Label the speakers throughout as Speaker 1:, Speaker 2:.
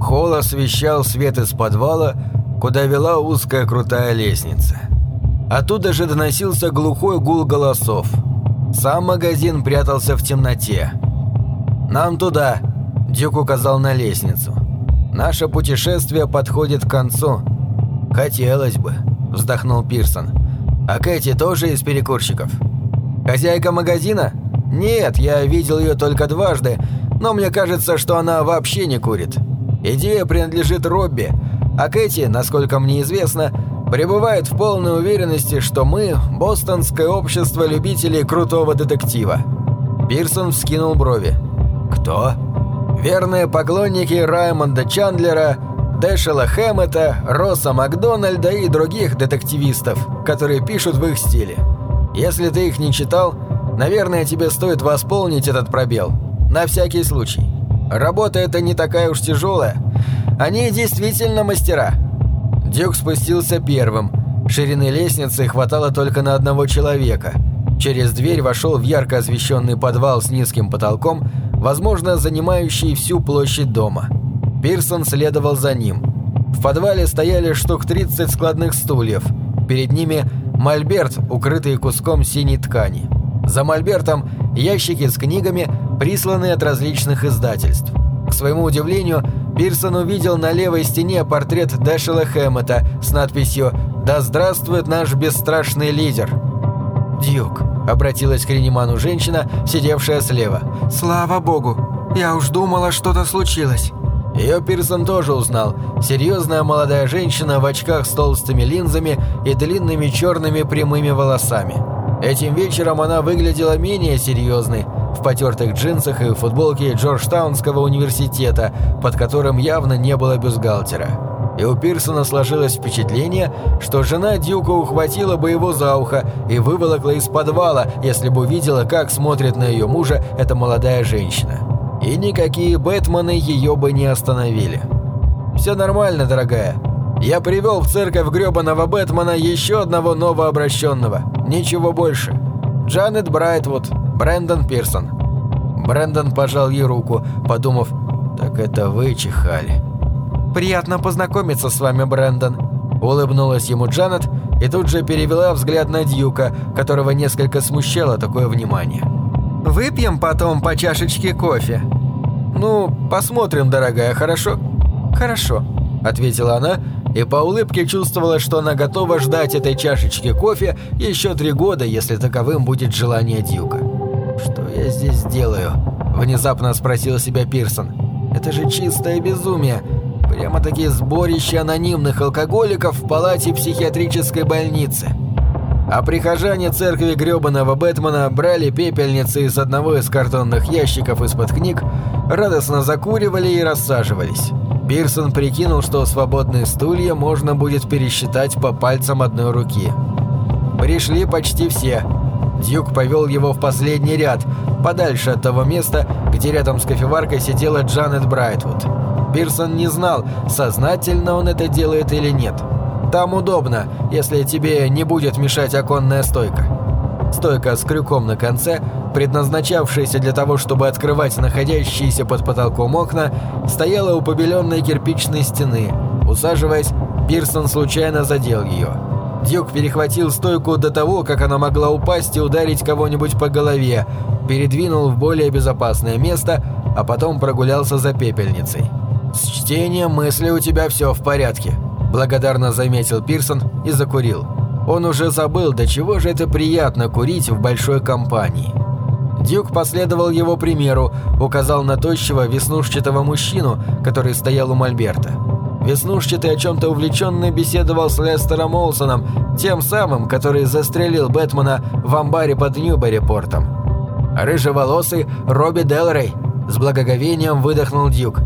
Speaker 1: Холл освещал свет из подвала, куда вела узкая крутая лестница. Оттуда же доносился глухой гул голосов. Сам магазин прятался в темноте. «Нам туда», — Дюк указал на лестницу. «Наше путешествие подходит к концу». «Хотелось бы», — вздохнул Пирсон. «А Кэти тоже из перекурщиков?» «Хозяйка магазина?» «Нет, я видел ее только дважды, но мне кажется, что она вообще не курит. Идея принадлежит Робби, а Кэти, насколько мне известно, пребывает в полной уверенности, что мы – бостонское общество любителей крутого детектива». Пирсон вскинул брови. «Кто?» «Верные поклонники Раймонда Чандлера, Дэшела Хэммета, Росса Макдональда и других детективистов, которые пишут в их стиле. Если ты их не читал, наверное, тебе стоит восполнить этот пробел. На всякий случай. Работа эта не такая уж тяжелая. Они действительно мастера. Дюк спустился первым. Ширины лестницы хватало только на одного человека. Через дверь вошел в ярко освещенный подвал с низким потолком, возможно, занимающий всю площадь дома. Пирсон следовал за ним. В подвале стояли штук 30 складных стульев. Перед ними мольберт, укрытый куском синей ткани. За мольбертом ящики с книгами, присланные от различных издательств. К своему удивлению, Пирсон увидел на левой стене портрет Дэшела Хэммета с надписью «Да здравствует наш бесстрашный лидер». «Дьюк», — обратилась к Рениману женщина, сидевшая слева. «Слава богу! Я уж думала, что-то случилось». Ее Пирсон тоже узнал. Серьезная молодая женщина в очках с толстыми линзами и длинными черными прямыми волосами. Этим вечером она выглядела менее серьезной, потертых джинсах и футболке Джорджтаунского университета, под которым явно не было бюстгальтера. И у Пирсона сложилось впечатление, что жена Дюка ухватила бы его за ухо и выволокла из подвала, если бы увидела, как смотрит на ее мужа эта молодая женщина. И никакие Бэтмены ее бы не остановили. «Все нормально, дорогая. Я привел в церковь грёбаного Бэтмена еще одного новообращенного. Ничего больше. Джанет Брайтвуд, Брэндон Пирсон». Брэндон пожал ей руку, подумав, «Так это вы чихали». «Приятно познакомиться с вами, Брэндон», — улыбнулась ему Джанет и тут же перевела взгляд на Дьюка, которого несколько смущало такое внимание. «Выпьем потом по чашечке кофе?» «Ну, посмотрим, дорогая, хорошо?» «Хорошо», — ответила она, и по улыбке чувствовала, что она готова ждать этой чашечки кофе еще три года, если таковым будет желание Дьюка. «Что я здесь делаю?» – внезапно спросил себя Пирсон. «Это же чистое безумие. Прямо-таки сборище анонимных алкоголиков в палате психиатрической больницы». А прихожане церкви грёбаного Бэтмена брали пепельницы из одного из картонных ящиков из-под книг, радостно закуривали и рассаживались. Пирсон прикинул, что свободные стулья можно будет пересчитать по пальцам одной руки. Пришли почти все. Дюк повел его в последний ряд, подальше от того места, где рядом с кофеваркой сидела Джанет Брайтвуд. Пирсон не знал, сознательно он это делает или нет. Там удобно, если тебе не будет мешать оконная стойка. Стойка с крюком на конце, предназначавшаяся для того, чтобы открывать находящиеся под потолком окна, стояла у побеленной кирпичной стены. Усаживаясь, Пирсон случайно задел ее. Дюк перехватил стойку до того, как она могла упасть и ударить кого-нибудь по голове, передвинул в более безопасное место, а потом прогулялся за пепельницей. «С чтением мысли у тебя все в порядке», – благодарно заметил Пирсон и закурил. Он уже забыл, до чего же это приятно курить в большой компании. Дюк последовал его примеру, указал на тощего веснушчатого мужчину, который стоял у Мольберта. Веснушчатый о чем-то увлеченно беседовал с Лестером Олсоном, тем самым, который застрелил Бэтмена в амбаре под Ньюбери-портом. Рыжеволосый Робби Делрей с благоговением выдохнул Дюк.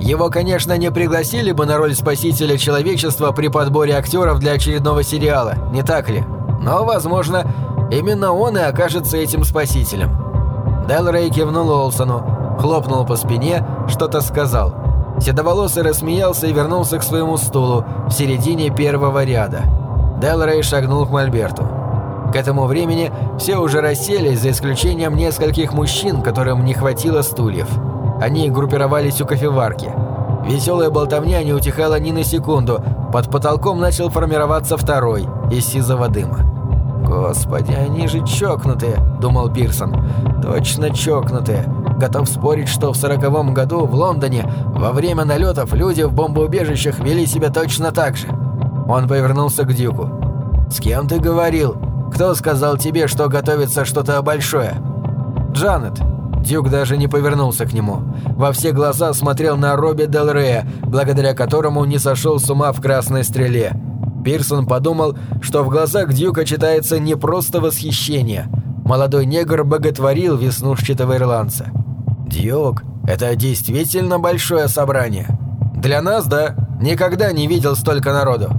Speaker 1: Его, конечно, не пригласили бы на роль спасителя человечества при подборе актеров для очередного сериала, не так ли? Но, возможно, именно он и окажется этим спасителем. Делрей кивнул Олсону, хлопнул по спине, что-то сказал. Седоволосый рассмеялся и вернулся к своему стулу в середине первого ряда. Делрей шагнул к Мольберту. К этому времени все уже расселись, за исключением нескольких мужчин, которым не хватило стульев. Они группировались у кофеварки. Веселая болтовня не утихала ни на секунду. Под потолком начал формироваться второй, из сизого дыма. «Господи, они же чокнутые», — думал Пирсон. «Точно чокнутые. Готов спорить, что в сороковом году в Лондоне во время налетов люди в бомбоубежищах вели себя точно так же». Он повернулся к Дюку. «С кем ты говорил? Кто сказал тебе, что готовится что-то большое?» «Джанет». Дюк даже не повернулся к нему. Во все глаза смотрел на Робби Дел Рея, благодаря которому не сошел с ума в красной стреле. Пирсон подумал, что в глазах Дюка читается не просто восхищение. Молодой негр боготворил веснушчатого ирландца. «Дюк, это действительно большое собрание?» «Для нас, да. Никогда не видел столько народу».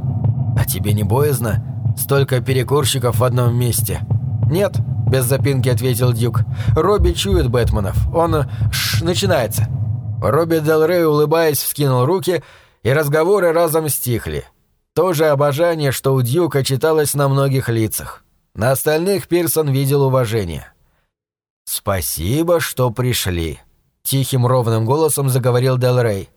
Speaker 1: «А тебе не боязно? Столько перекурщиков в одном месте?» «Нет», — без запинки ответил Дюк. «Робби чует Бэтменов. Он... Шш, начинается». Робби Дел Рей, улыбаясь, вскинул руки, и разговоры разом стихли. То же обожание, что у Дьюка читалось на многих лицах. На остальных Пирсон видел уважение. «Спасибо, что пришли», — тихим ровным голосом заговорил Дел Рей.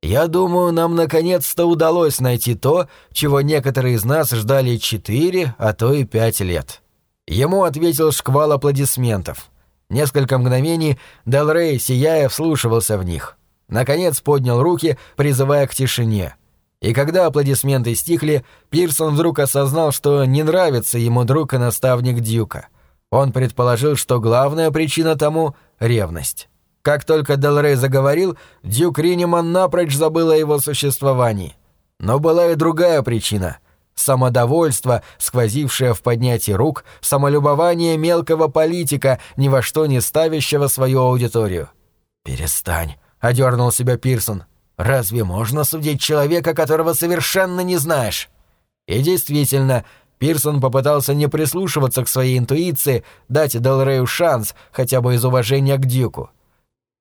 Speaker 1: «Я думаю, нам наконец-то удалось найти то, чего некоторые из нас ждали четыре, а то и пять лет». Ему ответил шквал аплодисментов. Несколько мгновений Дел Рей, сияя, вслушивался в них. Наконец поднял руки, призывая к тишине — и когда аплодисменты стихли, Пирсон вдруг осознал, что не нравится ему друг и наставник Дьюка. Он предположил, что главная причина тому — ревность. Как только Делрей заговорил, Дюк Риниман напрочь забыл о его существовании. Но была и другая причина — самодовольство, сквозившее в поднятии рук, самолюбование мелкого политика, ни во что не ставящего свою аудиторию. «Перестань», — одернул себя Пирсон. Разве можно судить человека, которого совершенно не знаешь? И действительно, Пирсон попытался не прислушиваться к своей интуиции, дать Делрею шанс, хотя бы из уважения к Дюку.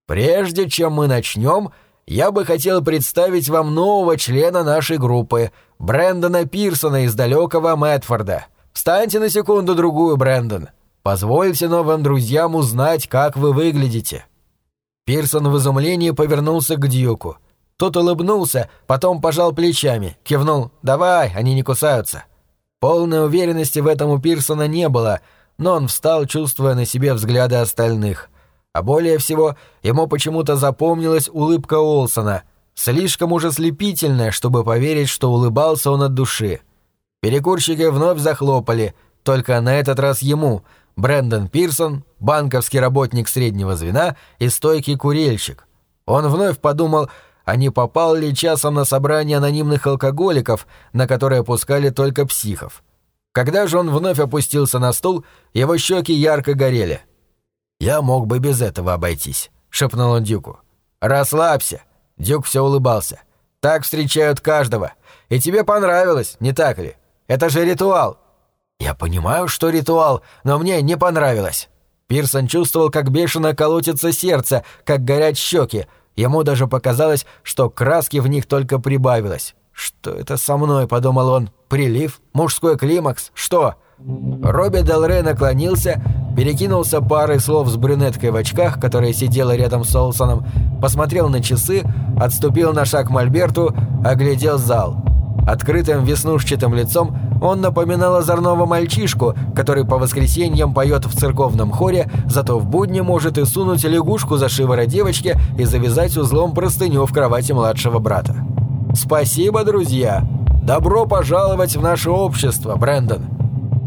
Speaker 1: «Прежде чем мы начнем, я бы хотел представить вам нового члена нашей группы, Брэндона Пирсона из далекого Мэтфорда. Встаньте на секунду-другую, Брэндон. Позвольте новым друзьям узнать, как вы выглядите». Пирсон в изумлении повернулся к Дьюку — тот улыбнулся, потом пожал плечами, кивнул «давай, они не кусаются». Полной уверенности в этом у Пирсона не было, но он встал, чувствуя на себе взгляды остальных. А более всего, ему почему-то запомнилась улыбка Олсона, слишком уже слепительная, чтобы поверить, что улыбался он от души. Перекурщики вновь захлопали, только на этот раз ему, Брэндон Пирсон, банковский работник среднего звена и стойкий курильщик. Он вновь подумал а не попал ли часом на собрание анонимных алкоголиков, на которые пускали только психов. Когда же он вновь опустился на стул, его щеки ярко горели. «Я мог бы без этого обойтись», — шепнул он Дюку. «Расслабься», — Дюк все улыбался. «Так встречают каждого. И тебе понравилось, не так ли? Это же ритуал». «Я понимаю, что ритуал, но мне не понравилось». Пирсон чувствовал, как бешено колотится сердце, как горят щеки, Ему даже показалось, что краски в них только прибавилось. «Что это со мной?» – подумал он. «Прилив? Мужской климакс? Что?» Робби Делре наклонился, перекинулся парой слов с брюнеткой в очках, которая сидела рядом с Олсоном, посмотрел на часы, отступил на шаг к Мольберту, оглядел зал. Открытым веснушчатым лицом он напоминал озорного мальчишку, который по воскресеньям поет в церковном хоре, зато в будни может и сунуть лягушку за шиворот девочки и завязать узлом простыню в кровати младшего брата. «Спасибо, друзья! Добро пожаловать в наше общество, Брэндон!»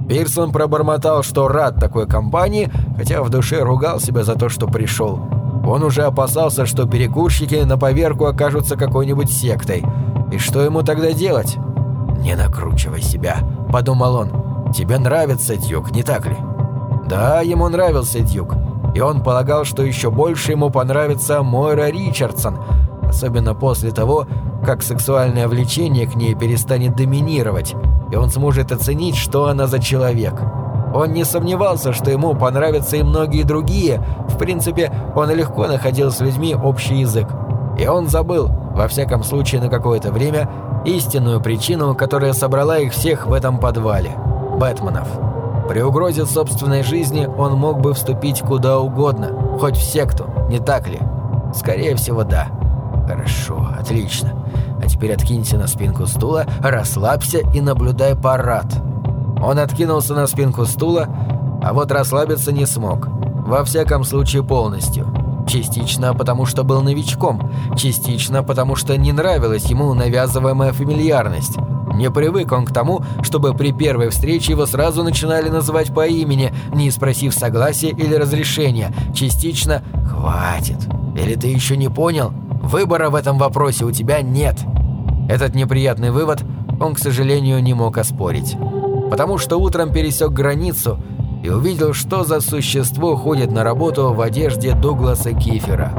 Speaker 1: Пирсон пробормотал, что рад такой компании, хотя в душе ругал себя за то, что пришел. Он уже опасался, что перекурщики на поверку окажутся какой-нибудь сектой. И что ему тогда делать? «Не накручивай себя», — подумал он. «Тебе нравится Дьюк, не так ли?» Да, ему нравился Дьюк. И он полагал, что еще больше ему понравится Мойра Ричардсон, особенно после того, как сексуальное влечение к ней перестанет доминировать, и он сможет оценить, что она за человек. Он не сомневался, что ему понравятся и многие другие, в принципе, он легко находил с людьми общий язык. И он забыл, во всяком случае на какое-то время, истинную причину, которая собрала их всех в этом подвале – Бэтменов. При угрозе собственной жизни он мог бы вступить куда угодно, хоть в секту, не так ли? Скорее всего, да. Хорошо, отлично. А теперь откинься на спинку стула, расслабься и наблюдай парад. Он откинулся на спинку стула, а вот расслабиться не смог. Во всяком случае полностью. Частично потому, что был новичком, частично потому, что не нравилась ему навязываемая фамильярность. Не привык он к тому, чтобы при первой встрече его сразу начинали называть по имени, не спросив согласия или разрешения. Частично «хватит». Или ты еще не понял? Выбора в этом вопросе у тебя нет. Этот неприятный вывод он, к сожалению, не мог оспорить. Потому что утром пересек границу и увидел, что за существо ходит на работу в одежде Дугласа Кифера.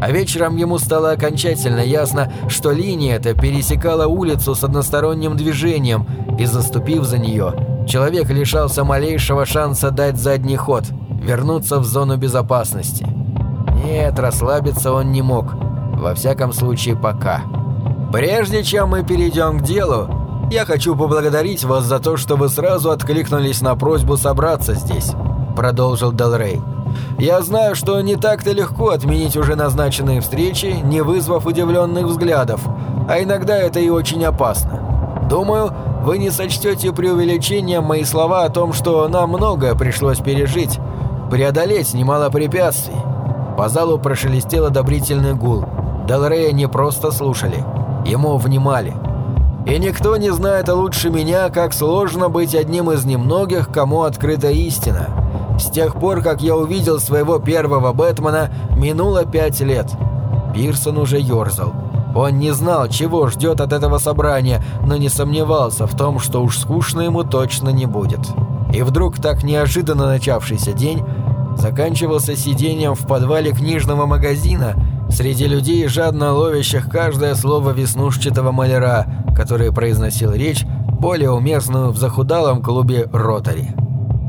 Speaker 1: А вечером ему стало окончательно ясно, что линия эта пересекала улицу с односторонним движением, и заступив за нее, человек лишался малейшего шанса дать задний ход, вернуться в зону безопасности. Нет, расслабиться он не мог. Во всяком случае, пока. Прежде чем мы перейдем к делу, я хочу поблагодарить вас за то, что вы сразу откликнулись на просьбу собраться здесь», — продолжил Делрей. «Я знаю, что не так-то легко отменить уже назначенные встречи, не вызвав удивленных взглядов, а иногда это и очень опасно. Думаю, вы не сочтете преувеличением мои слова о том, что нам многое пришлось пережить, преодолеть немало препятствий». По залу прошелестел одобрительный гул. Делрея не просто слушали, ему внимали — и никто не знает лучше меня, как сложно быть одним из немногих, кому открыта истина. С тех пор, как я увидел своего первого Бэтмена, минуло пять лет. Пирсон уже ерзал. Он не знал, чего ждет от этого собрания, но не сомневался в том, что уж скучно ему точно не будет. И вдруг так неожиданно начавшийся день заканчивался сидением в подвале книжного магазина – среди людей, жадно ловящих каждое слово веснушчатого маляра, который произносил речь, более уместную в захудалом клубе «Ротари».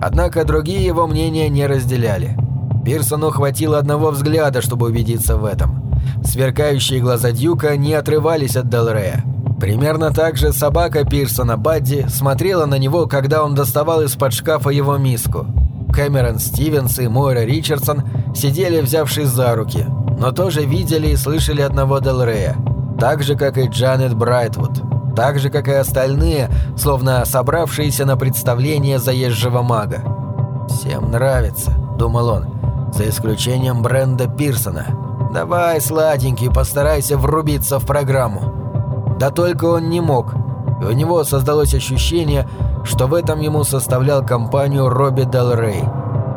Speaker 1: Однако другие его мнения не разделяли. Пирсону хватило одного взгляда, чтобы убедиться в этом. Сверкающие глаза Дьюка не отрывались от Делрея. Примерно так же собака Пирсона Бадди смотрела на него, когда он доставал из-под шкафа его миску. Кэмерон Стивенс и Мойра Ричардсон сидели, взявшись за руки – но тоже видели и слышали одного Делрея, так же, как и Джанет Брайтвуд, так же, как и остальные, словно собравшиеся на представление заезжего мага. «Всем нравится», — думал он, — «за исключением Бренда Пирсона. Давай, сладенький, постарайся врубиться в программу». Да только он не мог, и у него создалось ощущение, что в этом ему составлял компанию Робби Делрей.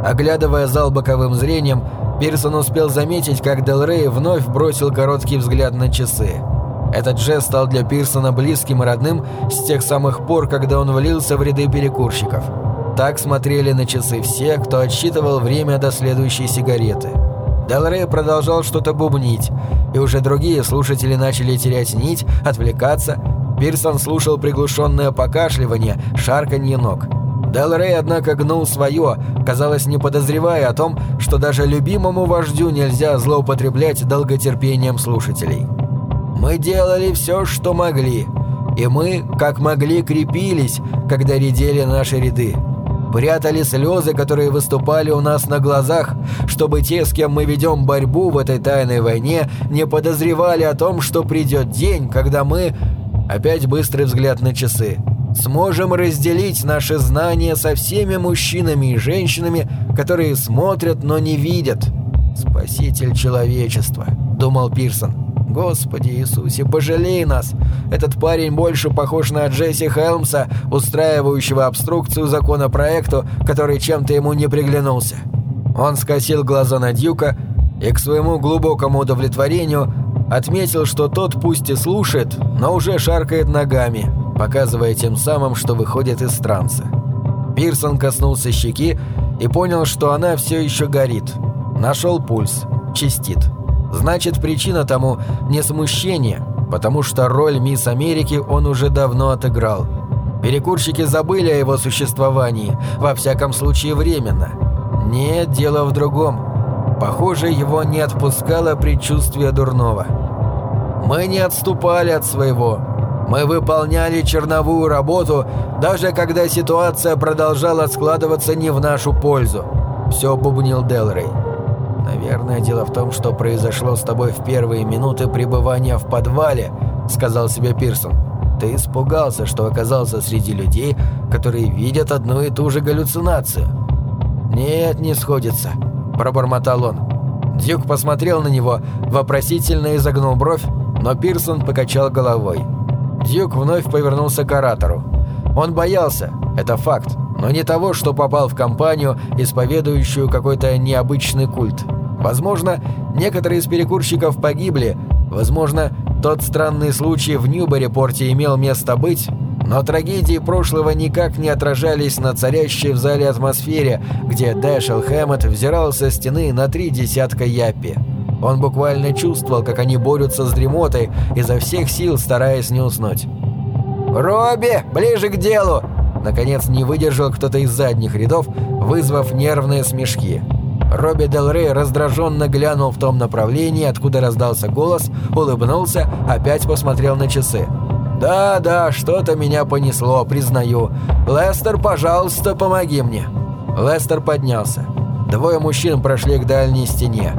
Speaker 1: Оглядывая зал боковым зрением, Пирсон успел заметить, как Дел Рей вновь бросил короткий взгляд на часы. Этот жест стал для Пирсона близким и родным с тех самых пор, когда он влился в ряды перекурщиков. Так смотрели на часы все, кто отсчитывал время до следующей сигареты. Дел Рей продолжал что-то бубнить, и уже другие слушатели начали терять нить, отвлекаться. Пирсон слушал приглушенное покашливание, шарканье ног – Дел Рей, однако, гнул свое, казалось, не подозревая о том, что даже любимому вождю нельзя злоупотреблять долготерпением слушателей. «Мы делали все, что могли, и мы, как могли, крепились, когда редели наши ряды. Прятали слезы, которые выступали у нас на глазах, чтобы те, с кем мы ведем борьбу в этой тайной войне, не подозревали о том, что придет день, когда мы...» Опять быстрый взгляд на часы сможем разделить наши знания со всеми мужчинами и женщинами, которые смотрят, но не видят. Спаситель человечества, думал Пирсон. Господи Иисусе, пожалей нас. Этот парень больше похож на Джесси Хелмса, устраивающего обструкцию законопроекту, который чем-то ему не приглянулся. Он скосил глаза на Дьюка и к своему глубокому удовлетворению отметил, что тот пусть и слушает, но уже шаркает ногами, показывая тем самым, что выходит из транса. Пирсон коснулся щеки и понял, что она все еще горит. Нашел пульс. Чистит. Значит, причина тому не смущение, потому что роль мисс Америки он уже давно отыграл. Перекурщики забыли о его существовании, во всяком случае временно. Нет, дело в другом. Похоже, его не отпускало предчувствие дурного. Мы не отступали от своего, мы выполняли черновую работу, даже когда ситуация продолжала складываться не в нашу пользу. Все бубнил Делрей. «Наверное, дело в том, что произошло с тобой в первые минуты пребывания в подвале», — сказал себе Пирсон. «Ты испугался, что оказался среди людей, которые видят одну и ту же галлюцинацию». «Нет, не сходится», — пробормотал он. Дюк посмотрел на него, вопросительно изогнул бровь, но Пирсон покачал головой. Дюк вновь повернулся к оратору. Он боялся, это факт, но не того, что попал в компанию, исповедующую какой-то необычный культ. Возможно, некоторые из перекурщиков погибли, возможно, тот странный случай в Ньюбери-порте имел место быть, но трагедии прошлого никак не отражались на царящей в зале атмосфере, где Дэшел Хэммет взирал со стены на три десятка япи. Он буквально чувствовал, как они борются с дремотой, изо всех сил стараясь не уснуть. «Робби, ближе к делу!» Наконец не выдержал кто-то из задних рядов, вызвав нервные смешки. Робби Дел Рей раздраженно глянул в том направлении, откуда раздался голос, улыбнулся, опять посмотрел на часы. «Да-да, что-то меня понесло, признаю. Лестер, пожалуйста, помоги мне». Лестер поднялся. Двое мужчин прошли к дальней стене.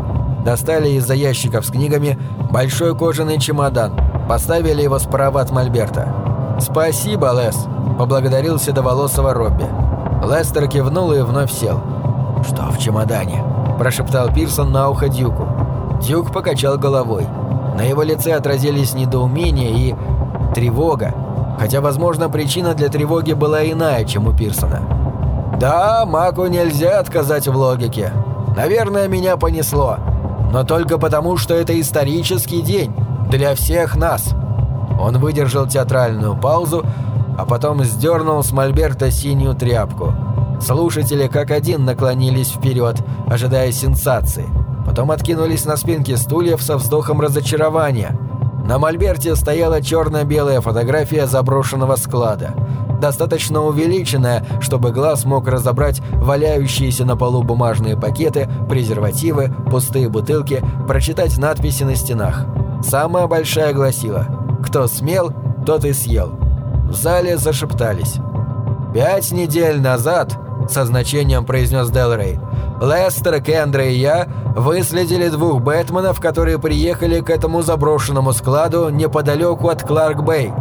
Speaker 1: Достали из-за ящиков с книгами большой кожаный чемодан, поставили его справа от Мольберта. «Спасибо, Лес», — поблагодарил седоволосого Робби. Лестер кивнул и вновь сел. «Что в чемодане?» – прошептал Пирсон на ухо Дюку. Дюк покачал головой. На его лице отразились недоумение и тревога, хотя, возможно, причина для тревоги была иная, чем у Пирсона. «Да, Маку нельзя отказать в логике. Наверное, меня понесло. Но только потому, что это исторический день. Для всех нас». Он выдержал театральную паузу, а потом сдернул с мольберта синюю тряпку. Слушатели как один наклонились вперед, ожидая сенсации. Потом откинулись на спинки стульев со вздохом разочарования. На мольберте стояла черно-белая фотография заброшенного склада. Достаточно увеличенная, чтобы глаз мог разобрать валяющиеся на полу бумажные пакеты, презервативы, пустые бутылки, прочитать надписи на стенах. Самая большая гласила «Кто смел, тот и съел». В зале зашептались. «Пять недель назад», — со значением произнес Делрей, «Лестер, Кендра и я выследили двух Бэтменов, которые приехали к этому заброшенному складу неподалеку от Кларк-Бэй.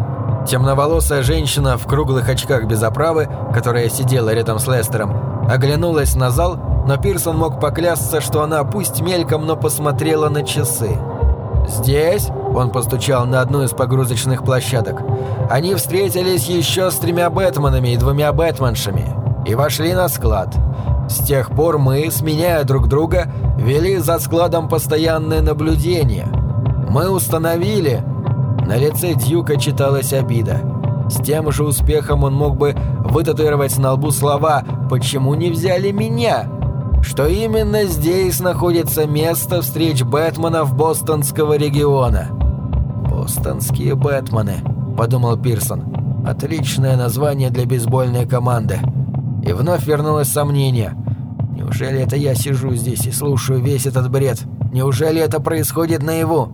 Speaker 1: Темноволосая женщина в круглых очках без оправы, которая сидела рядом с Лестером, оглянулась на зал, но Пирсон мог поклясться, что она пусть мельком, но посмотрела на часы. «Здесь?» – он постучал на одну из погрузочных площадок. «Они встретились еще с тремя Бэтменами и двумя Бэтменшами и вошли на склад. С тех пор мы, сменяя друг друга, вели за складом постоянное наблюдение. Мы установили...» На лице Дьюка читалась обида. С тем же успехом он мог бы вытатуировать на лбу слова «Почему не взяли меня?» что именно здесь находится место встреч Бэтменов бостонского региона. «Бостонские Бэтмены», — подумал Пирсон. «Отличное название для бейсбольной команды». И вновь вернулось сомнение. «Неужели это я сижу здесь и слушаю весь этот бред? Неужели это происходит наяву?»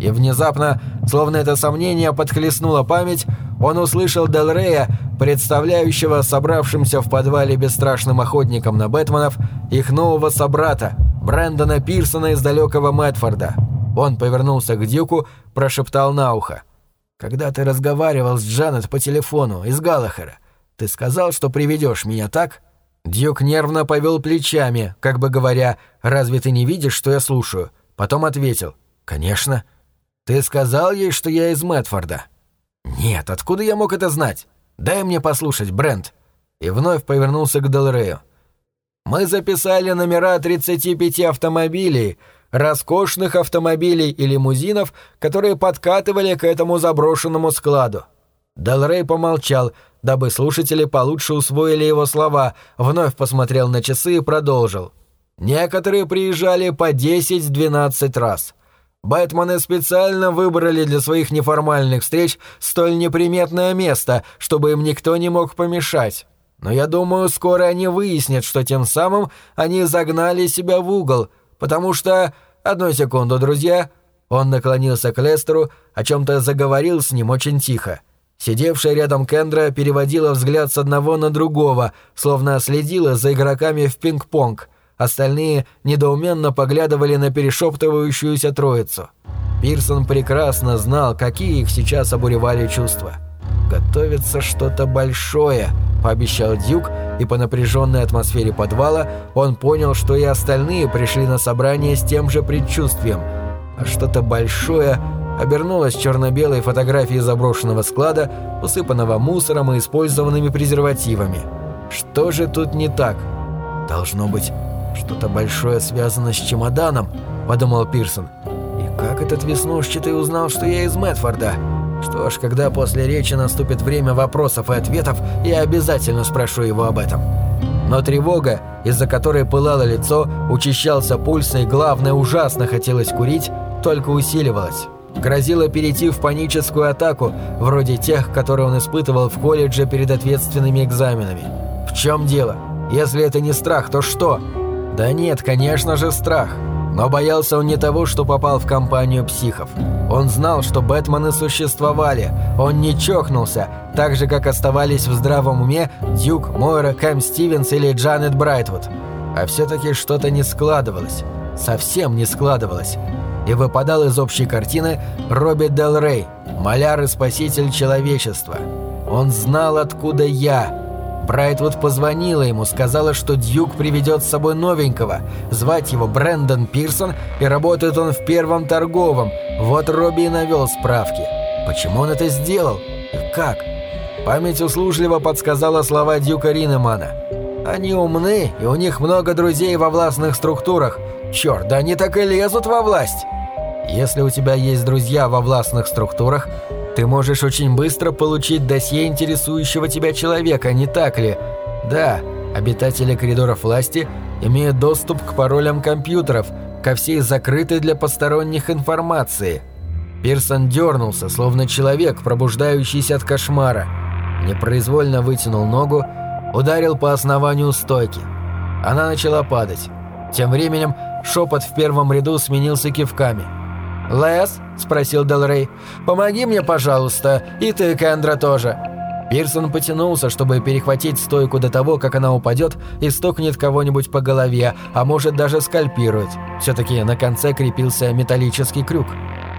Speaker 1: И внезапно, словно это сомнение подхлестнуло память, он услышал Делрея, представляющего собравшимся в подвале бесстрашным охотникам на Бэтменов их нового собрата, Брэндона Пирсона из далекого Мэтфорда. Он повернулся к Дюку, прошептал на ухо. «Когда ты разговаривал с Джанет по телефону из Галлахера, ты сказал, что приведешь меня, так?» Дюк нервно повел плечами, как бы говоря, «Разве ты не видишь, что я слушаю?» Потом ответил, «Конечно». «Ты сказал ей, что я из Мэтфорда?» «Нет, откуда я мог это знать? Дай мне послушать, Брент». И вновь повернулся к Делрею. «Мы записали номера 35 автомобилей, роскошных автомобилей и лимузинов, которые подкатывали к этому заброшенному складу». Делрей помолчал, дабы слушатели получше усвоили его слова, вновь посмотрел на часы и продолжил. «Некоторые приезжали по 10-12 раз». Бэтмены специально выбрали для своих неформальных встреч столь неприметное место, чтобы им никто не мог помешать. Но я думаю, скоро они выяснят, что тем самым они загнали себя в угол, потому что... Одну секунду, друзья. Он наклонился к Лестеру, о чем-то заговорил с ним очень тихо. Сидевшая рядом Кендра переводила взгляд с одного на другого, словно следила за игроками в пинг-понг — Остальные недоуменно поглядывали на перешептывающуюся троицу. Пирсон прекрасно знал, какие их сейчас обуревали чувства. «Готовится что-то большое», — пообещал Дюк, и по напряженной атмосфере подвала он понял, что и остальные пришли на собрание с тем же предчувствием. А что-то большое обернулось черно-белой фотографией заброшенного склада, усыпанного мусором и использованными презервативами. Что же тут не так? Должно быть, что-то большое связано с чемоданом, подумал Пирсон. И как этот веснушчатый узнал, что я из Мэтфорда? Что ж, когда после речи наступит время вопросов и ответов, я обязательно спрошу его об этом. Но тревога, из-за которой пылало лицо, учащался пульс и, главное, ужасно хотелось курить, только усиливалась. Грозило перейти в паническую атаку, вроде тех, которые он испытывал в колледже перед ответственными экзаменами. В чем дело? Если это не страх, то что? Да нет, конечно же, страх. Но боялся он не того, что попал в компанию психов. Он знал, что Бэтмены существовали. Он не чокнулся, так же, как оставались в здравом уме Дюк, Мойра, Кэм Стивенс или Джанет Брайтвуд. А все-таки что-то не складывалось. Совсем не складывалось. И выпадал из общей картины Робби Дел Рей, маляр и спаситель человечества. Он знал, откуда я – Брайтвуд позвонила ему, сказала, что Дьюк приведет с собой новенького. Звать его Брэндон Пирсон, и работает он в первом торговом. Вот Робби и навел справки. Почему он это сделал? И как? Память услужливо подсказала слова Дьюка Ринемана. Они умны, и у них много друзей во властных структурах. Черт, да они так и лезут во власть. Если у тебя есть друзья во властных структурах, ты можешь очень быстро получить досье интересующего тебя человека, не так ли? Да, обитатели коридоров власти имеют доступ к паролям компьютеров, ко всей закрытой для посторонних информации. Пирсон дернулся, словно человек, пробуждающийся от кошмара. Непроизвольно вытянул ногу, ударил по основанию стойки. Она начала падать. Тем временем шепот в первом ряду сменился кивками – «Лес?» – спросил Делрей. «Помоги мне, пожалуйста, и ты, Кендра, тоже». Пирсон потянулся, чтобы перехватить стойку до того, как она упадет и стукнет кого-нибудь по голове, а может даже скальпирует. Все-таки на конце крепился металлический крюк.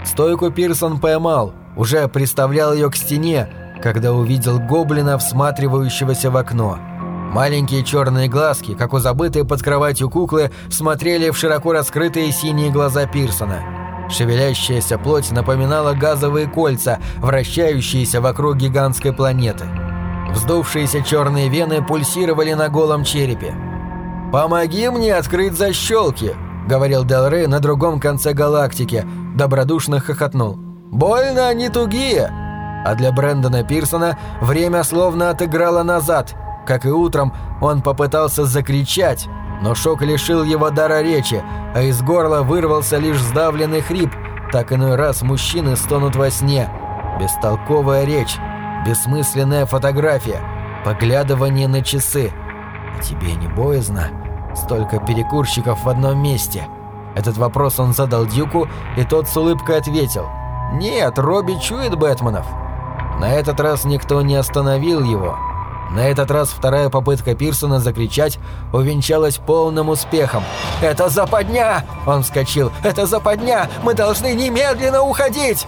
Speaker 1: Стойку Пирсон поймал, уже приставлял ее к стене, когда увидел гоблина, всматривающегося в окно. Маленькие черные глазки, как у забытой под кроватью куклы, смотрели в широко раскрытые синие глаза Пирсона. Шевелящаяся плоть напоминала газовые кольца, вращающиеся вокруг гигантской планеты. Вздувшиеся черные вены пульсировали на голом черепе. «Помоги мне открыть защелки!» — говорил Дел Рей на другом конце галактики, добродушно хохотнул. «Больно они тугие!» А для Брэндона Пирсона время словно отыграло назад. Как и утром, он попытался закричать, но шок лишил его дара речи, а из горла вырвался лишь сдавленный хрип. Так иной раз мужчины стонут во сне. Бестолковая речь, бессмысленная фотография, поглядывание на часы. А тебе не боязно? Столько перекурщиков в одном месте. Этот вопрос он задал Дюку, и тот с улыбкой ответил. «Нет, Робби чует Бэтменов». На этот раз никто не остановил его. На этот раз вторая попытка Пирсона закричать увенчалась полным успехом. «Это западня!» Он вскочил. «Это западня! Мы должны немедленно уходить!»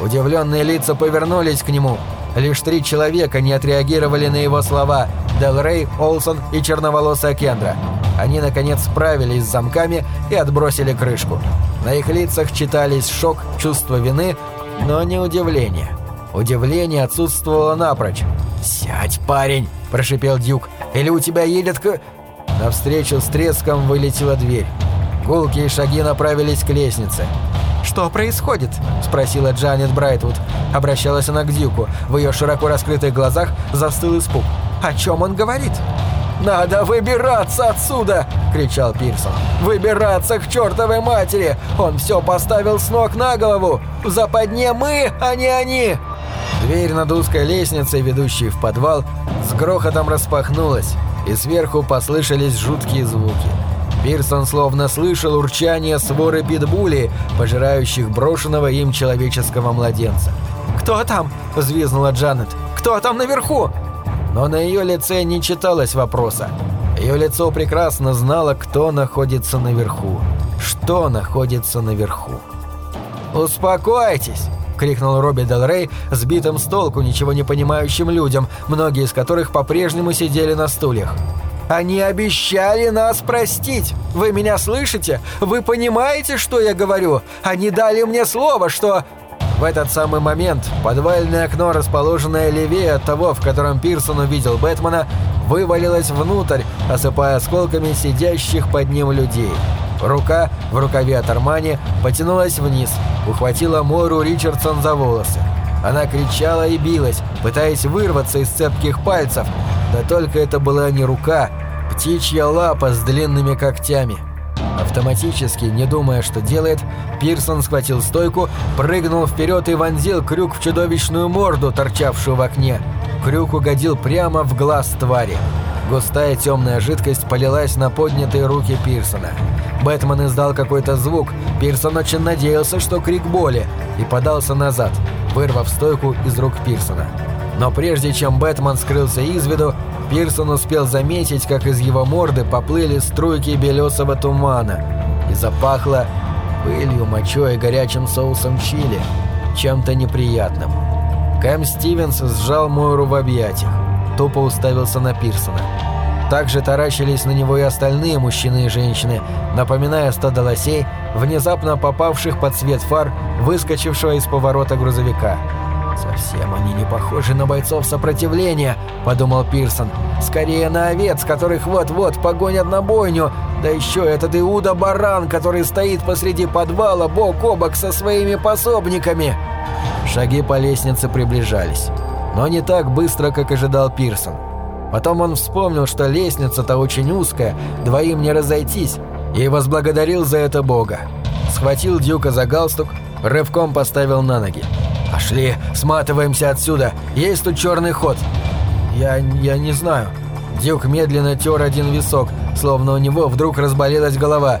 Speaker 1: Удивленные лица повернулись к нему. Лишь три человека не отреагировали на его слова – Дел Рей, Олсон и черноволосая Кендра. Они, наконец, справились с замками и отбросили крышку. На их лицах читались шок, чувство вины, но не удивление. Удивление отсутствовало напрочь. «Сядь, парень!» – прошипел Дюк. «Или у тебя едет к...» Навстречу с треском вылетела дверь. Гулкие шаги направились к лестнице. «Что происходит?» – спросила Джанет Брайтвуд. Обращалась она к Дюку. В ее широко раскрытых глазах застыл испуг. «О чем он говорит?» «Надо выбираться отсюда!» – кричал Пирсон. «Выбираться к чертовой матери! Он все поставил с ног на голову! В западне мы, а не они!» Дверь над узкой лестницей, ведущей в подвал, с грохотом распахнулась, и сверху послышались жуткие звуки. Пирсон словно слышал урчание своры питбули, пожирающих брошенного им человеческого младенца. «Кто там?» – взвизгнула Джанет. «Кто там наверху?» Но на ее лице не читалось вопроса. Ее лицо прекрасно знало, кто находится наверху. Что находится наверху. «Успокойтесь!» — крикнул Робби Дел Рей сбитым с толку ничего не понимающим людям, многие из которых по-прежнему сидели на стульях. «Они обещали нас простить! Вы меня слышите? Вы понимаете, что я говорю? Они дали мне слово, что...» В этот самый момент подвальное окно, расположенное левее от того, в котором Пирсон увидел Бэтмена, вывалилось внутрь, осыпая осколками сидящих под ним людей. Рука в рукаве от Армани потянулась вниз, ухватила Мору Ричардсон за волосы. Она кричала и билась, пытаясь вырваться из цепких пальцев, да только это была не рука, птичья лапа с длинными когтями. Автоматически, не думая, что делает, Пирсон схватил стойку, прыгнул вперед и вонзил крюк в чудовищную морду, торчавшую в окне. Крюк угодил прямо в глаз твари. Густая темная жидкость полилась на поднятые руки Пирсона. Бэтмен издал какой-то звук. Пирсон очень надеялся, что крик боли, и подался назад, вырвав стойку из рук Пирсона. Но прежде чем Бэтмен скрылся из виду, Пирсон успел заметить, как из его морды поплыли струйки белесого тумана и запахло пылью, мочой и горячим соусом чили, чем-то неприятным. Кэм Стивенс сжал Мойру в объятиях, тупо уставился на Пирсона. Также таращились на него и остальные мужчины и женщины, напоминая стадо лосей, внезапно попавших под свет фар, выскочившего из поворота грузовика. «Совсем они не похожи на бойцов сопротивления», — подумал Пирсон. «Скорее на овец, которых вот-вот погонят на бойню, да еще этот Иуда-баран, который стоит посреди подвала бок о бок со своими пособниками». Шаги по лестнице приближались, но не так быстро, как ожидал Пирсон. Потом он вспомнил, что лестница-то очень узкая, двоим не разойтись, и возблагодарил за это Бога. Схватил Дюка за галстук, рывком поставил на ноги. «Пошли, сматываемся отсюда. Есть тут черный ход». «Я... я не знаю». Дюк медленно тер один висок, словно у него вдруг разболелась голова.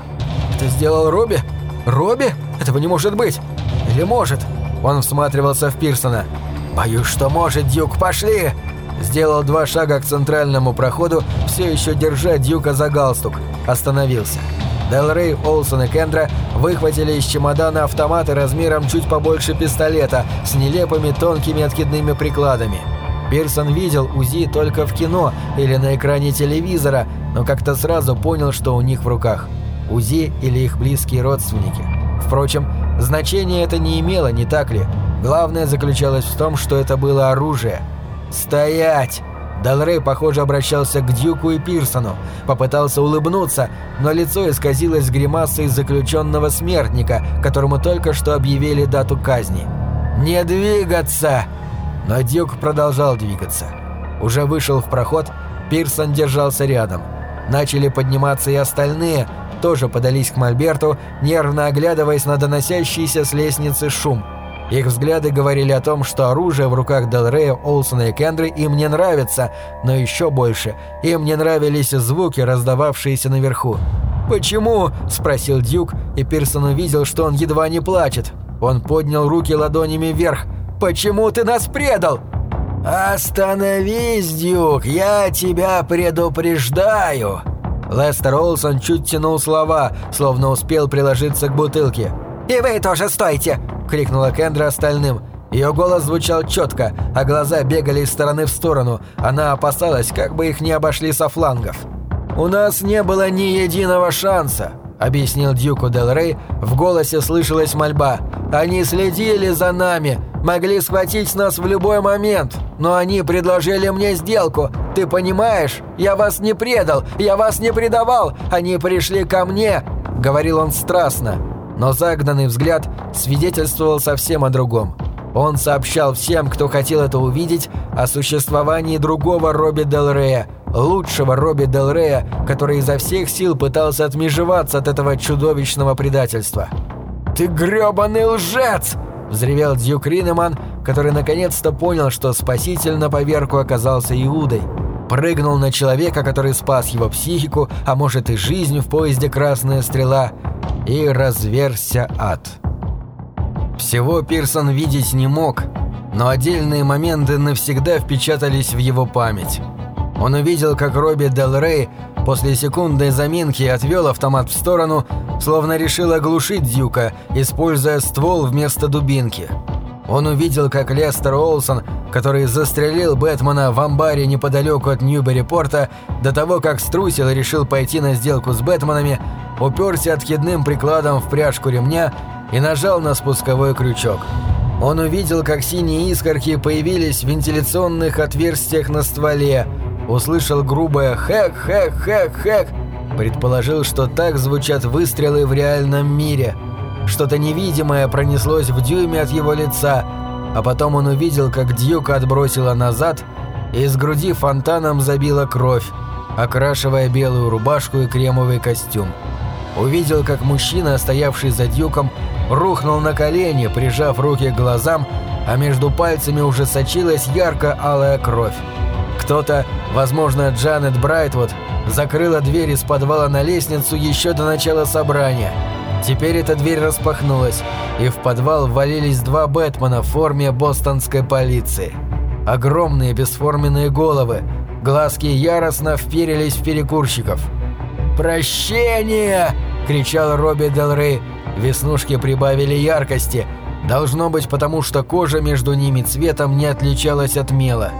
Speaker 1: «Это сделал Робби? Робби? Этого не может быть. Или может?» Он всматривался в Пирсона. «Боюсь, что может, Дюк, пошли!» Сделал два шага к центральному проходу, все еще держа Дюка за галстук. Остановился. Дел Рей, Олсон и Кендра выхватили из чемодана автоматы размером чуть побольше пистолета с нелепыми тонкими откидными прикладами. Пирсон видел УЗИ только в кино или на экране телевизора, но как-то сразу понял, что у них в руках. УЗИ или их близкие родственники. Впрочем, значения это не имело, не так ли? Главное заключалось в том, что это было оружие. «Стоять!» Далрей, похоже, обращался к Дюку и Пирсону, попытался улыбнуться, но лицо исказилось гримасой заключенного смертника, которому только что объявили дату казни. «Не двигаться!» Но Дюк продолжал двигаться. Уже вышел в проход, Пирсон держался рядом. Начали подниматься и остальные, тоже подались к Мольберту, нервно оглядываясь на доносящийся с лестницы шум – их взгляды говорили о том, что оружие в руках Делрея, Олсона и Кендры им не нравится, но еще больше им не нравились звуки, раздававшиеся наверху. «Почему?» – спросил Дюк, и Пирсон увидел, что он едва не плачет. Он поднял руки ладонями вверх. «Почему ты нас предал?» «Остановись, Дюк, я тебя предупреждаю!» Лестер Олсон чуть тянул слова, словно успел приложиться к бутылке. «И вы тоже стойте!» — крикнула Кендра остальным. Ее голос звучал четко, а глаза бегали из стороны в сторону. Она опасалась, как бы их не обошли со флангов. «У нас не было ни единого шанса», — объяснил Дьюку Дел Рей. В голосе слышалась мольба. «Они следили за нами, могли схватить нас в любой момент, но они предложили мне сделку. Ты понимаешь? Я вас не предал, я вас не предавал, они пришли ко мне», — говорил он страстно но загнанный взгляд свидетельствовал совсем о другом. Он сообщал всем, кто хотел это увидеть, о существовании другого Робби Дел Рея, лучшего Робби Дел Рея, который изо всех сил пытался отмежеваться от этого чудовищного предательства. «Ты грёбаный лжец!» – взревел Дьюк Ринеман, который наконец-то понял, что спаситель на поверку оказался Иудой. Прыгнул на человека, который спас его психику, а может и жизнь в поезде «Красная стрела», и разверся ад. Всего Пирсон видеть не мог, но отдельные моменты навсегда впечатались в его память. Он увидел, как Робби Дел Рей После секундной заминки отвел автомат в сторону, словно решил оглушить Дьюка, используя ствол вместо дубинки. Он увидел, как Лестер Олсон, который застрелил Бэтмена в амбаре неподалеку от Ньюбери-порта, до того, как струсил и решил пойти на сделку с Бэтменами, уперся откидным прикладом в пряжку ремня и нажал на спусковой крючок. Он увидел, как синие искорки появились в вентиляционных отверстиях на стволе, услышал грубое «хэк-хэк-хэк-хэк», предположил, что так звучат выстрелы в реальном мире. Что-то невидимое пронеслось в дюйме от его лица, а потом он увидел, как Дьюка отбросило назад, и из груди фонтаном забила кровь, окрашивая белую рубашку и кремовый костюм. Увидел, как мужчина, стоявший за Дьюком, рухнул на колени, прижав руки к глазам, а между пальцами уже сочилась ярко-алая кровь. Кто-то, возможно, Джанет Брайтвуд, закрыла дверь из подвала на лестницу еще до начала собрания. Теперь эта дверь распахнулась, и в подвал ввалились два Бэтмена в форме бостонской полиции. Огромные бесформенные головы, глазки яростно вперились в перекурщиков. «Прощение!» – кричал Робби Дел Рей. Веснушки прибавили яркости. Должно быть, потому что кожа между ними цветом не отличалась от мела.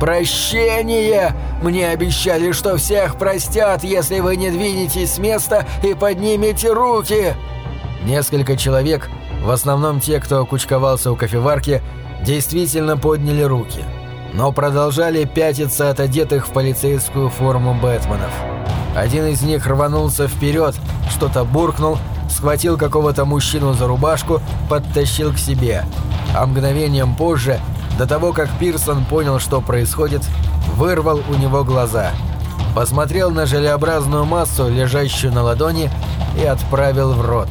Speaker 1: «Прощение! Мне обещали, что всех простят, если вы не двинетесь с места и поднимете руки!» Несколько человек, в основном те, кто кучковался у кофеварки, действительно подняли руки, но продолжали пятиться от одетых в полицейскую форму Бэтменов. Один из них рванулся вперед, что-то буркнул, схватил какого-то мужчину за рубашку, подтащил к себе, а мгновением позже – до того, как Пирсон понял, что происходит, вырвал у него глаза. Посмотрел на желеобразную массу, лежащую на ладони, и отправил в рот.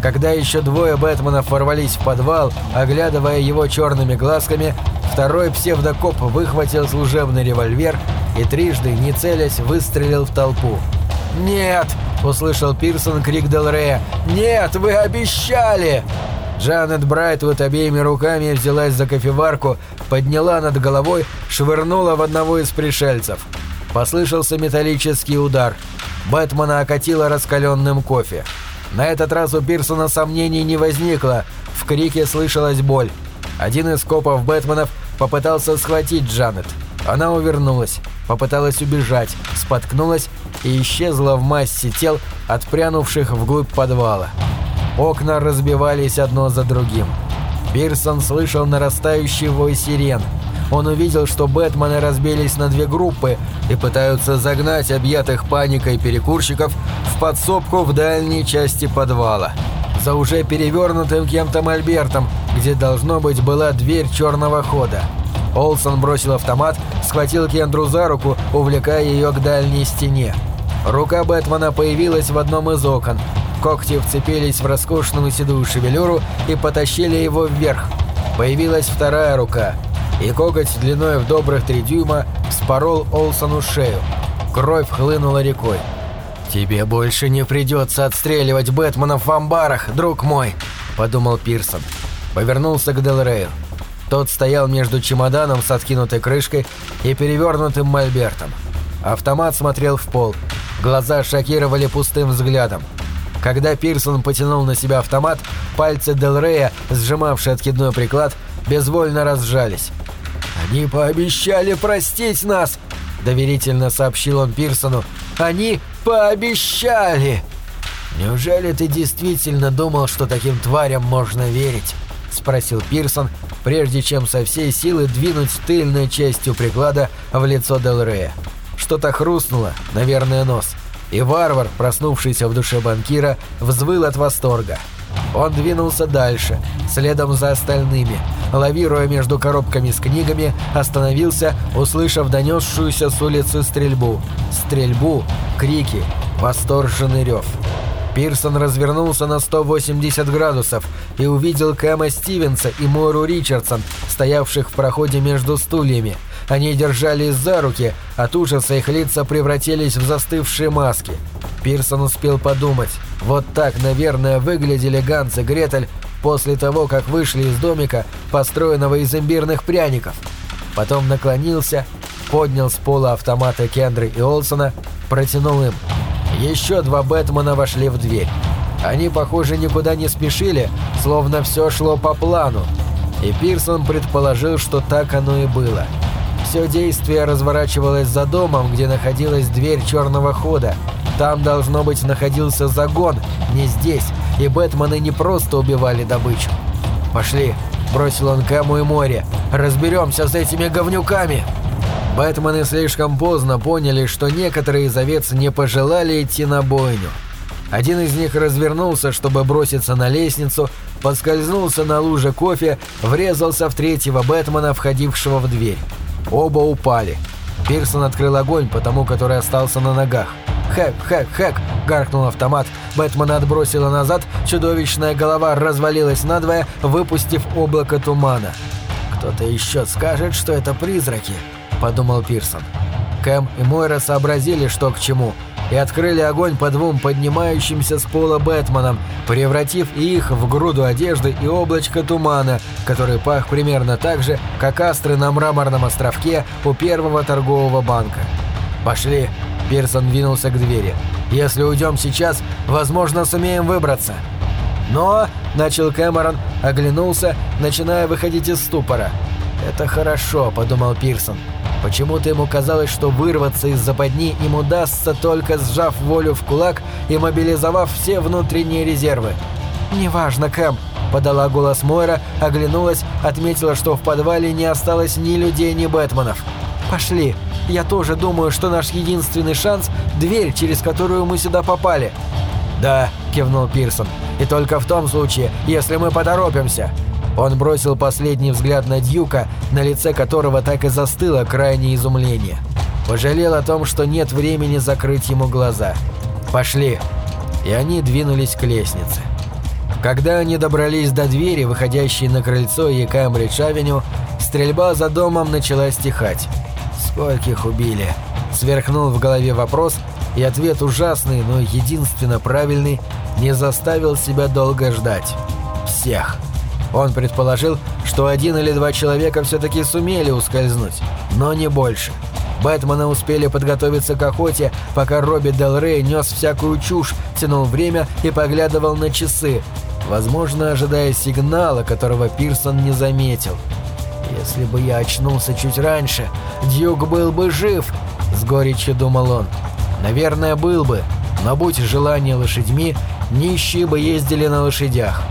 Speaker 1: Когда еще двое Бэтменов ворвались в подвал, оглядывая его черными глазками, второй псевдокоп выхватил служебный револьвер и трижды, не целясь, выстрелил в толпу. «Нет!» – услышал Пирсон крик Делрея. «Нет, вы обещали!» Джанет Брайтвуд обеими руками взялась за кофеварку, подняла над головой, швырнула в одного из пришельцев. Послышался металлический удар. Бэтмена окатило раскаленным кофе. На этот раз у Пирсона сомнений не возникло. В крике слышалась боль. Один из копов Бэтменов попытался схватить Джанет. Она увернулась, попыталась убежать, споткнулась и исчезла в массе тел, отпрянувших вглубь подвала. Окна разбивались одно за другим. Пирсон слышал нарастающий вой сирен. Он увидел, что Бэтмены разбились на две группы и пытаются загнать объятых паникой перекурщиков в подсобку в дальней части подвала. За уже перевернутым кем-то мольбертом, где должно быть была дверь черного хода. Олсон бросил автомат, схватил Кендру за руку, увлекая ее к дальней стене. Рука Бэтмена появилась в одном из окон, Когти вцепились в роскошную седую шевелюру и потащили его вверх. Появилась вторая рука, и коготь длиной в добрых три дюйма спорол Олсону шею. Кровь хлынула рекой. «Тебе больше не придется отстреливать Бэтменов в амбарах, друг мой», — подумал Пирсон. Повернулся к Делрею. Тот стоял между чемоданом с откинутой крышкой и перевернутым мольбертом. Автомат смотрел в пол. Глаза шокировали пустым взглядом. Когда Пирсон потянул на себя автомат, пальцы Делрея, сжимавшие откидной приклад, безвольно разжались. «Они пообещали простить нас!» – доверительно сообщил он Пирсону. «Они пообещали!» «Неужели ты действительно думал, что таким тварям можно верить?» – спросил Пирсон, прежде чем со всей силы двинуть тыльной частью приклада в лицо Делрея. Что-то хрустнуло, наверное, нос – и варвар, проснувшийся в душе банкира, взвыл от восторга. Он двинулся дальше, следом за остальными, лавируя между коробками с книгами, остановился, услышав донесшуюся с улицы стрельбу. Стрельбу, крики, восторженный рев. Пирсон развернулся на 180 градусов и увидел Кэма Стивенса и Мору Ричардсон, стоявших в проходе между стульями – они держались за руки, от ужаса их лица превратились в застывшие маски. Пирсон успел подумать, вот так, наверное, выглядели Ганс и Гретель после того, как вышли из домика, построенного из имбирных пряников. Потом наклонился поднял с пола автоматы Кендры и Олсона, протянул им. Еще два Бэтмена вошли в дверь. Они, похоже, никуда не спешили, словно все шло по плану. И Пирсон предположил, что так оно и было. Все действие разворачивалось за домом, где находилась дверь черного хода. Там, должно быть, находился загон, не здесь, и Бэтмены не просто убивали добычу. «Пошли», — бросил он Кэму и Море, — «разберемся с этими говнюками». Бэтмены слишком поздно поняли, что некоторые из овец не пожелали идти на бойню. Один из них развернулся, чтобы броситься на лестницу, поскользнулся на луже кофе, врезался в третьего Бэтмена, входившего в дверь. Оба упали. Пирсон открыл огонь по тому, который остался на ногах. «Хэк, хэк, хэк!» — гаркнул автомат. Бэтмена отбросила назад, чудовищная голова развалилась надвое, выпустив облако тумана. «Кто-то еще скажет, что это призраки», — подумал Пирсон. Кэм и Мойра сообразили, что к чему — и открыли огонь по двум поднимающимся с пола Бэтменам, превратив их в груду одежды и облачко тумана, который пах примерно так же, как астры на мраморном островке у первого торгового банка. «Пошли!» – Пирсон двинулся к двери. «Если уйдем сейчас, возможно, сумеем выбраться». «Но...» – начал Кэмерон, оглянулся, начиная выходить из ступора. «Это хорошо», – подумал Пирсон. Почему-то ему казалось, что вырваться из западни им удастся, только сжав волю в кулак и мобилизовав все внутренние резервы. «Неважно, Кэм», — подала голос Мойра, оглянулась, отметила, что в подвале не осталось ни людей, ни Бэтменов. «Пошли. Я тоже думаю, что наш единственный шанс — дверь, через которую мы сюда попали». «Да», — кивнул Пирсон, — «и только в том случае, если мы поторопимся». Он бросил последний взгляд на Дьюка, на лице которого так и застыло крайнее изумление. Пожалел о том, что нет времени закрыть ему глаза. «Пошли!» И они двинулись к лестнице. Когда они добрались до двери, выходящей на крыльцо и Кэмбридж-авеню, стрельба за домом начала стихать. «Скольких убили?» Сверхнул в голове вопрос, и ответ ужасный, но единственно правильный, не заставил себя долго ждать. «Всех!» Он предположил, что один или два человека все-таки сумели ускользнуть, но не больше. Бэтмены успели подготовиться к охоте, пока Робби Дел Рей нес всякую чушь, тянул время и поглядывал на часы, возможно, ожидая сигнала, которого Пирсон не заметил. «Если бы я очнулся чуть раньше, Дьюк был бы жив», — с горечью думал он. «Наверное, был бы, но будь желание лошадьми, нищие бы ездили на лошадях»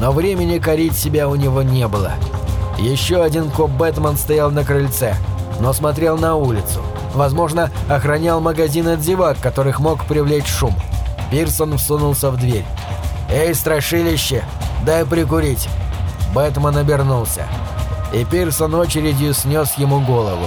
Speaker 1: но времени корить себя у него не было. Еще один коп-бэтмен стоял на крыльце, но смотрел на улицу. Возможно, охранял магазин от зевак, которых мог привлечь шум. Пирсон всунулся в дверь. «Эй, страшилище, дай прикурить!» Бэтмен обернулся. И Пирсон очередью снес ему голову.